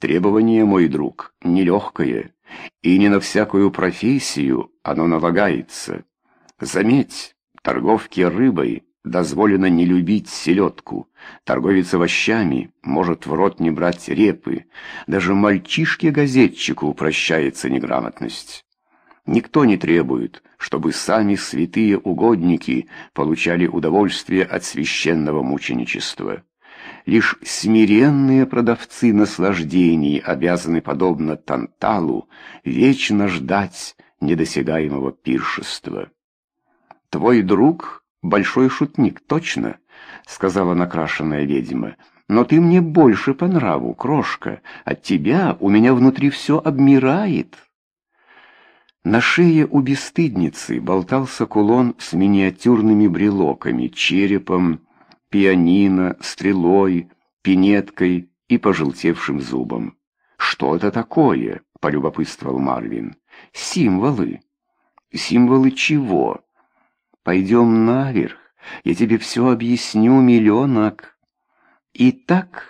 Требование, мой друг, нелегкое, и не на всякую профессию оно налагается. Заметь, торговке рыбой дозволено не любить селедку, торговец овощами может в рот не брать репы, даже мальчишке-газетчику прощается неграмотность. Никто не требует, чтобы сами святые угодники получали удовольствие от священного мученичества. Лишь смиренные продавцы наслаждений обязаны, подобно Танталу, вечно ждать недосягаемого пиршества. «Твой друг — большой шутник, точно?» — сказала накрашенная ведьма. «Но ты мне больше по нраву, крошка. От тебя у меня внутри все обмирает». На шее у бесстыдницы болтался кулон с миниатюрными брелоками, черепом, пианино, стрелой, пинеткой и пожелтевшим зубом. «Что это такое?» — полюбопытствовал Марвин. «Символы». «Символы чего?» «Пойдем наверх, я тебе все объясню, миллионок». «Итак», —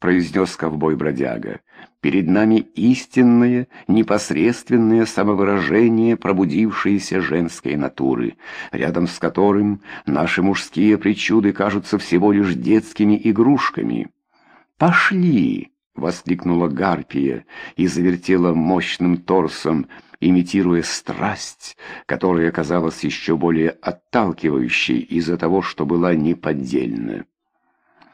произнес ковбой-бродяга, Перед нами истинное, непосредственное самовыражение пробудившейся женской натуры, рядом с которым наши мужские причуды кажутся всего лишь детскими игрушками. «Пошли!» — воскликнула Гарпия и завертела мощным торсом, имитируя страсть, которая казалась еще более отталкивающей из-за того, что была неподдельна.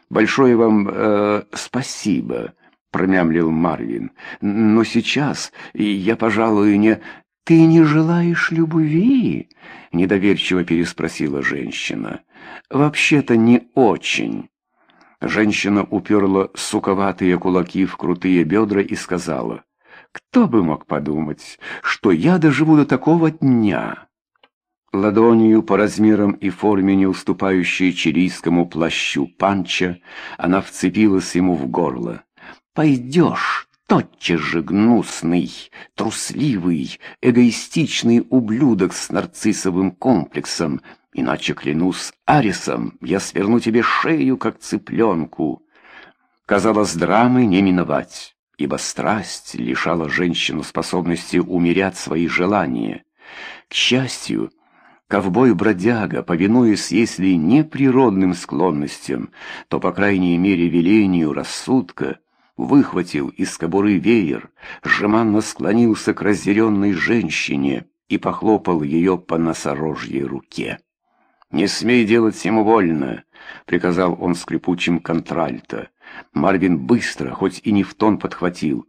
«Большое вам э, спасибо!» промямлил Марвин. «Но сейчас я, пожалуй, не...» «Ты не желаешь любви?» — недоверчиво переспросила женщина. «Вообще-то не очень». Женщина уперла суковатые кулаки в крутые бедра и сказала, «Кто бы мог подумать, что я доживу до такого дня?» Ладонью по размерам и форме, не уступающей чилийскому плащу панча, она вцепилась ему в горло. Пойдешь, тотчас же гнусный, трусливый, эгоистичный ублюдок с нарциссовым комплексом, иначе, клянусь Арисом, я сверну тебе шею, как цыпленку. Казалось, драмы не миновать, ибо страсть лишала женщину способности умерять свои желания. К счастью, ковбой-бродяга, повинуясь, если не природным склонностям, то, по крайней мере, велению рассудка, выхватил из кобуры веер, жеманно склонился к разъяренной женщине и похлопал ее по носорожьей руке. «Не смей делать ему больно», — приказал он скрипучим контральто. Марвин быстро, хоть и не в тон, подхватил.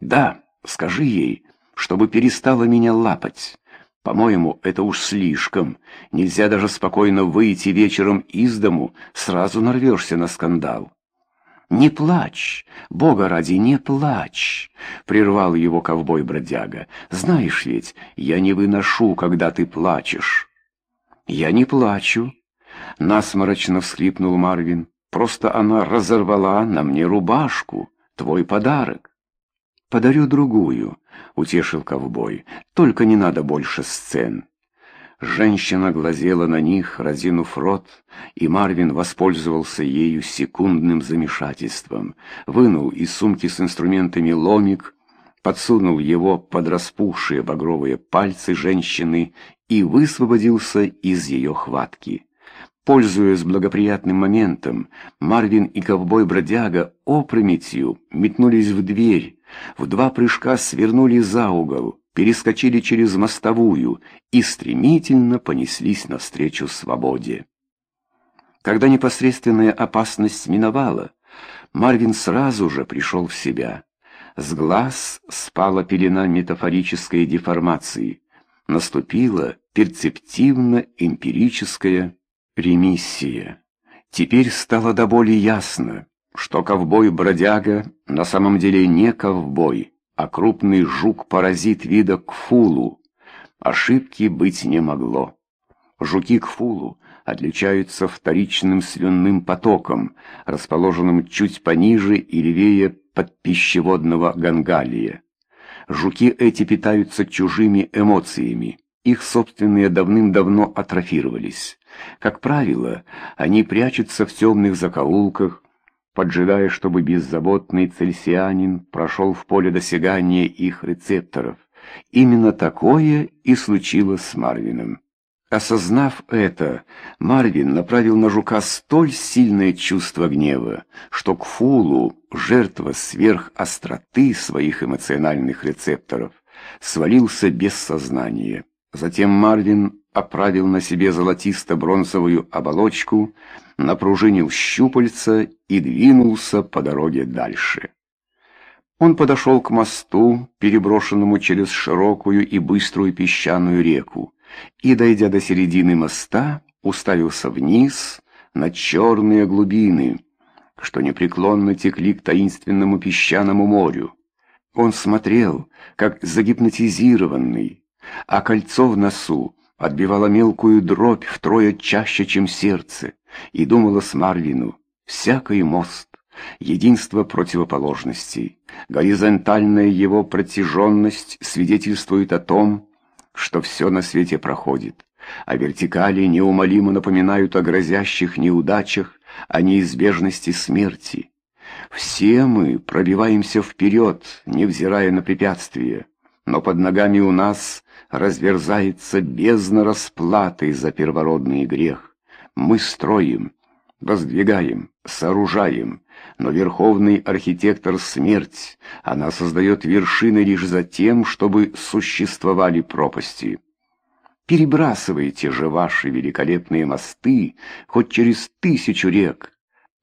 «Да, скажи ей, чтобы перестала меня лапать. По-моему, это уж слишком. Нельзя даже спокойно выйти вечером из дому, сразу нарвешься на скандал». «Не плачь! Бога ради, не плачь!» — прервал его ковбой-бродяга. «Знаешь ведь, я не выношу, когда ты плачешь». «Я не плачу!» — насморочно всхлипнул Марвин. «Просто она разорвала на мне рубашку, твой подарок». «Подарю другую», — утешил ковбой. «Только не надо больше сцен». Женщина глазела на них, разинув рот, и Марвин воспользовался ею секундным замешательством, вынул из сумки с инструментами ломик, подсунул его под распухшие багровые пальцы женщины и высвободился из ее хватки. Пользуясь благоприятным моментом, Марвин и ковбой-бродяга опрометью метнулись в дверь, в два прыжка свернули за угол, перескочили через мостовую и стремительно понеслись навстречу свободе. Когда непосредственная опасность миновала, Марвин сразу же пришел в себя. С глаз спала пелена метафорической деформации. Наступила перцептивно-эмпирическая ремиссия. Теперь стало до боли ясно, что ковбой-бродяга на самом деле не ковбой, а крупный жук-паразит вида кфулу. Ошибки быть не могло. Жуки кфулу отличаются вторичным слюнным потоком, расположенным чуть пониже и левее подпищеводного гангалия. Жуки эти питаются чужими эмоциями, их собственные давным-давно атрофировались. Как правило, они прячутся в темных закоулках, поджидая, чтобы беззаботный цельсианин прошел в поле досягания их рецепторов. Именно такое и случилось с Марвином. Осознав это, Марвин направил на жука столь сильное чувство гнева, что к Фулу, жертва сверхостроты своих эмоциональных рецепторов, свалился без сознания. Затем Марвин оправил на себе золотисто-бронзовую оболочку, напружинил щупальца и двинулся по дороге дальше. Он подошел к мосту, переброшенному через широкую и быструю песчаную реку, и, дойдя до середины моста, уставился вниз на черные глубины, что непреклонно текли к таинственному песчаному морю. Он смотрел, как загипнотизированный, а кольцо в носу отбивало мелкую дробь втрое чаще, чем сердце, и думала с Марвину, всякий мост, единство противоположностей, горизонтальная его протяженность свидетельствует о том, что все на свете проходит, а вертикали неумолимо напоминают о грозящих неудачах, о неизбежности смерти. Все мы пробиваемся вперед, невзирая на препятствия, но под ногами у нас разверзается бездна расплаты за первородный грех. Мы строим, воздвигаем, сооружаем, но верховный архитектор — смерть. Она создает вершины лишь за тем, чтобы существовали пропасти. Перебрасывайте же ваши великолепные мосты хоть через тысячу рек.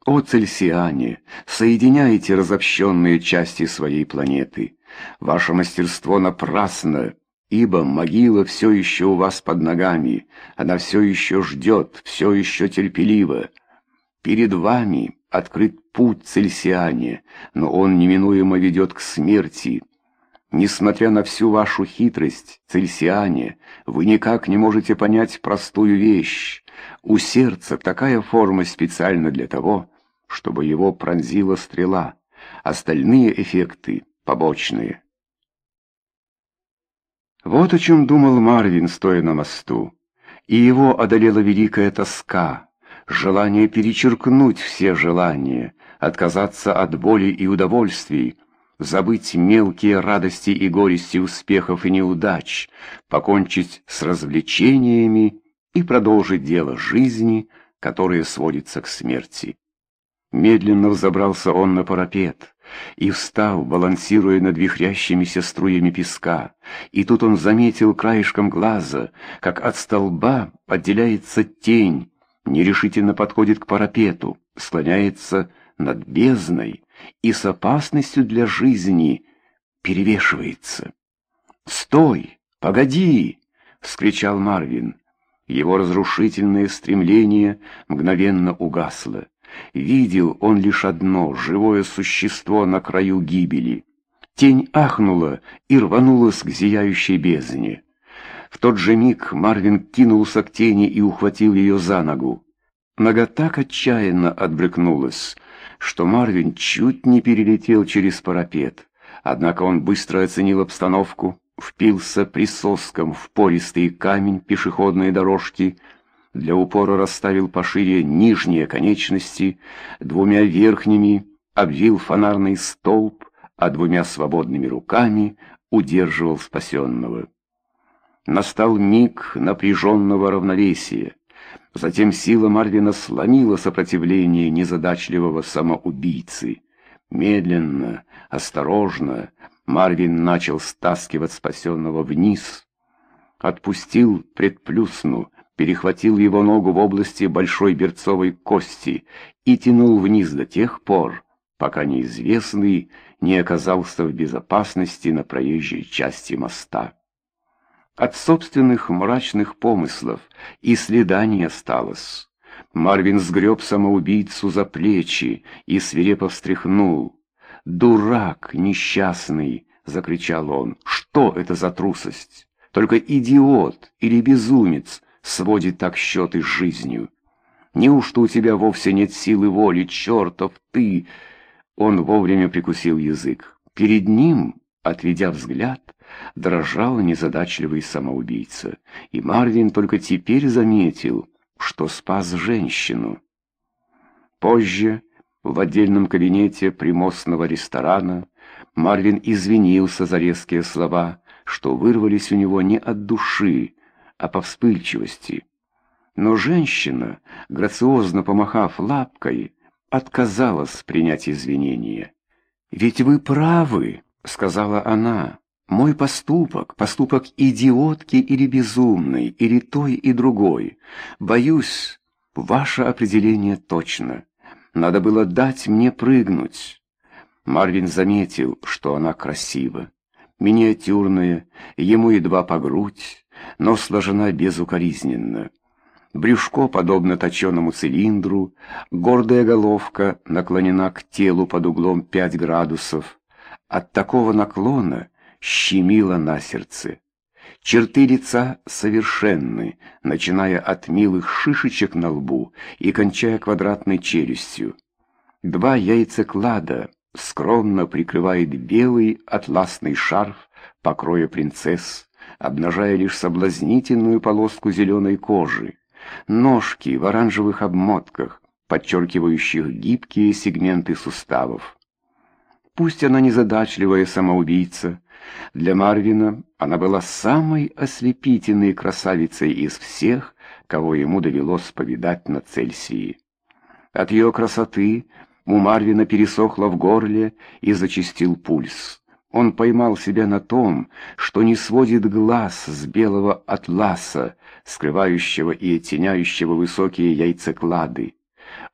О, цельсиане, соединяйте разобщенные части своей планеты. Ваше мастерство напрасно, ибо могила все еще у вас под ногами, она все еще ждет, все еще терпелива. Перед вами открыт путь цельсиане, но он неминуемо ведет к смерти. Несмотря на всю вашу хитрость, цельсиане, вы никак не можете понять простую вещь. У сердца такая форма специально для того, чтобы его пронзила стрела. Остальные эффекты побочные. Вот о чем думал Марвин, стоя на мосту, и его одолела великая тоска желание перечеркнуть все желания, отказаться от боли и удовольствий, забыть мелкие радости и горести успехов и неудач, покончить с развлечениями и продолжить дело жизни, которое сводится к смерти. Медленно взобрался он на парапет и встал, балансируя над вихрящимися струями песка, и тут он заметил краешком глаза, как от столба отделяется тень, нерешительно подходит к парапету, склоняется над бездной и с опасностью для жизни перевешивается. «Стой! Погоди!» — вскричал Марвин. Его разрушительное стремление мгновенно угасло. Видел он лишь одно — живое существо на краю гибели. Тень ахнула и рванулась к зияющей бездне. В тот же миг Марвин кинулся к тени и ухватил ее за ногу. Нога так отчаянно отбрыкнулась, что Марвин чуть не перелетел через парапет. Однако он быстро оценил обстановку, впился присоском в пористый камень пешеходной дорожки, для упора расставил пошире нижние конечности, двумя верхними обвил фонарный столб, а двумя свободными руками удерживал спасенного. Настал миг напряженного равновесия. Затем сила Марвина сломила сопротивление незадачливого самоубийцы. Медленно, осторожно Марвин начал стаскивать спасенного вниз. Отпустил предплюсну, перехватил его ногу в области большой берцовой кости и тянул вниз до тех пор, пока неизвестный не оказался в безопасности на проезжей части моста. От собственных мрачных помыслов и следа не осталось. Марвин сгреб самоубийцу за плечи и свирепо встряхнул. «Дурак несчастный!» — закричал он. «Что это за трусость? Только идиот или безумец сводит так счеты с жизнью. Неужто у тебя вовсе нет силы воли, чертов ты?» Он вовремя прикусил язык. Перед ним, отведя взгляд, дрожал незадачливый самоубийца, и Марвин только теперь заметил, что спас женщину. Позже, В отдельном кабинете примостного ресторана Марвин извинился за резкие слова, что вырвались у него не от души, а по вспыльчивости. Но женщина, грациозно помахав лапкой, отказалась принять извинения. «Ведь вы правы», — сказала она. «Мой поступок, поступок идиотки или безумный, или той и другой. Боюсь, ваше определение точно. Надо было дать мне прыгнуть». Марвин заметил, что она красива. Миниатюрная, ему едва по грудь, но сложена безукоризненно. Брюшко подобно точеному цилиндру, гордая головка наклонена к телу под углом 5 градусов. От такого наклона щемило на сердце. Черты лица совершенны, начиная от милых шишечек на лбу и кончая квадратной челюстью. Два яйцеклада скромно прикрывает белый атласный шарф покроя принцесс, обнажая лишь соблазнительную полоску зеленой кожи, ножки в оранжевых обмотках, подчеркивающих гибкие сегменты суставов. Пусть она незадачливая самоубийца, для Марвина она была самой ослепительной красавицей из всех, кого ему довелось повидать на Цельсии. От ее красоты у Марвина пересохло в горле и зачастил пульс. Он поймал себя на том, что не сводит глаз с белого атласа, скрывающего и оттеняющего высокие яйцеклады.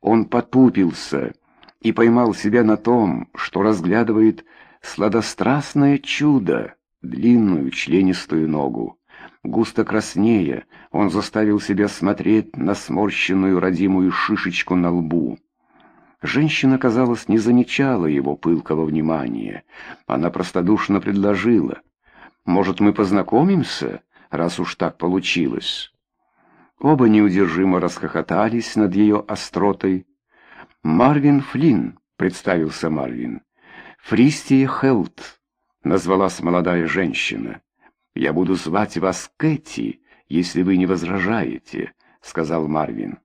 Он потупился и поймал себя на том, что разглядывает сладострастное чудо, длинную членистую ногу. Густо краснея, он заставил себя смотреть на сморщенную родимую шишечку на лбу. Женщина, казалось, не замечала его пылкого внимания. Она простодушно предложила. «Может, мы познакомимся, раз уж так получилось?» Оба неудержимо расхохотались над ее остротой. «Марвин Флинн», — представился Марвин. «Фристия Хелт», — назвалась молодая женщина. «Я буду звать вас Кэти, если вы не возражаете», — сказал Марвин.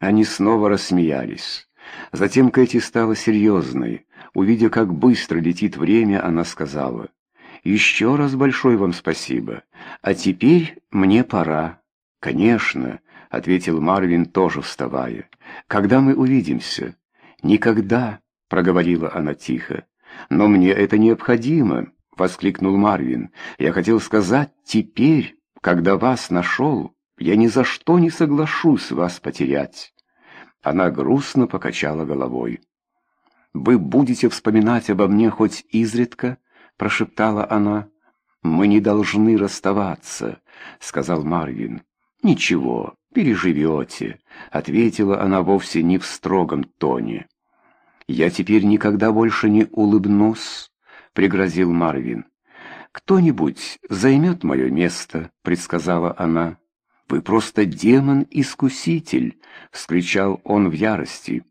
Они снова рассмеялись. Затем Кэти стала серьезной. Увидя, как быстро летит время, она сказала, «Еще раз большое вам спасибо. А теперь мне пора». «Конечно», — ответил Марвин, тоже вставая. «Когда мы увидимся?» «Никогда», — проговорила она тихо. «Но мне это необходимо», — воскликнул Марвин. «Я хотел сказать, теперь, когда вас нашел, я ни за что не соглашусь вас потерять». Она грустно покачала головой. «Вы будете вспоминать обо мне хоть изредка?» — прошептала она. «Мы не должны расставаться», — сказал Марвин. «Ничего, переживете», — ответила она вовсе не в строгом тоне. «Я теперь никогда больше не улыбнусь», — пригрозил Марвин. «Кто-нибудь займет мое место», — предсказала она. «Вы просто демон-искуситель!» — вскричал он в ярости.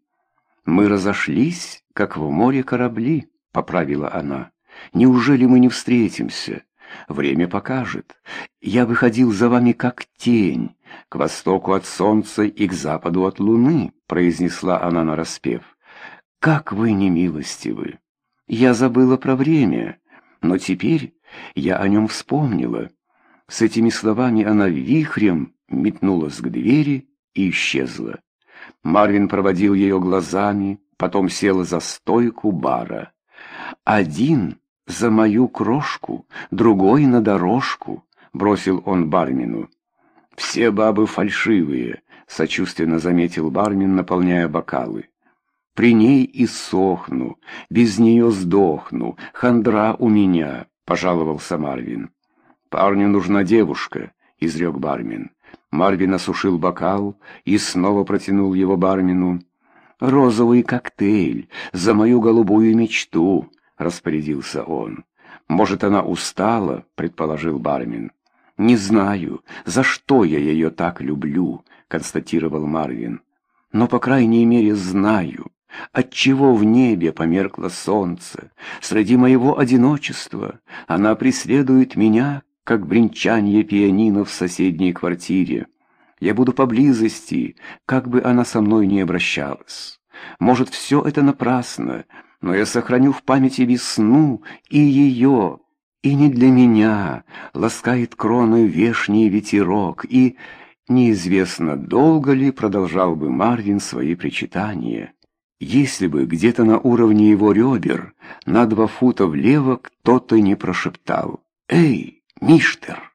«Мы разошлись, как в море корабли», — поправила она. «Неужели мы не встретимся? Время покажет. Я выходил за вами как тень, к востоку от солнца и к западу от луны», — произнесла она нараспев. «Как вы немилостивы! Я забыла про время, но теперь я о нем вспомнила». С этими словами она вихрем метнулась к двери и исчезла. Марвин проводил ее глазами, потом сел за стойку бара. «Один за мою крошку, другой на дорожку», — бросил он бармену. «Все бабы фальшивые», — сочувственно заметил бармен, наполняя бокалы. «При ней и сохну, без нее сдохну, хандра у меня», — пожаловался Марвин. «Парню нужна девушка», — изрек бармен. Марвин осушил бокал и снова протянул его бармену. «Розовый коктейль за мою голубую мечту», — распорядился он. «Может, она устала?» — предположил бармен. «Не знаю, за что я ее так люблю», — констатировал Марвин. «Но, по крайней мере, знаю, Отчего в небе померкло солнце? Среди моего одиночества она преследует меня, как бренчанье пианино в соседней квартире. Я буду поблизости, как бы она со мной ни обращалась. Может, все это напрасно, но я сохраню в памяти весну и ее, и не для меня ласкает кроны вешний ветерок, и неизвестно, долго ли продолжал бы Марвин свои причитания. Если бы где-то на уровне его ребер на два фута влево кто-то не прошептал «Эй, миштер!»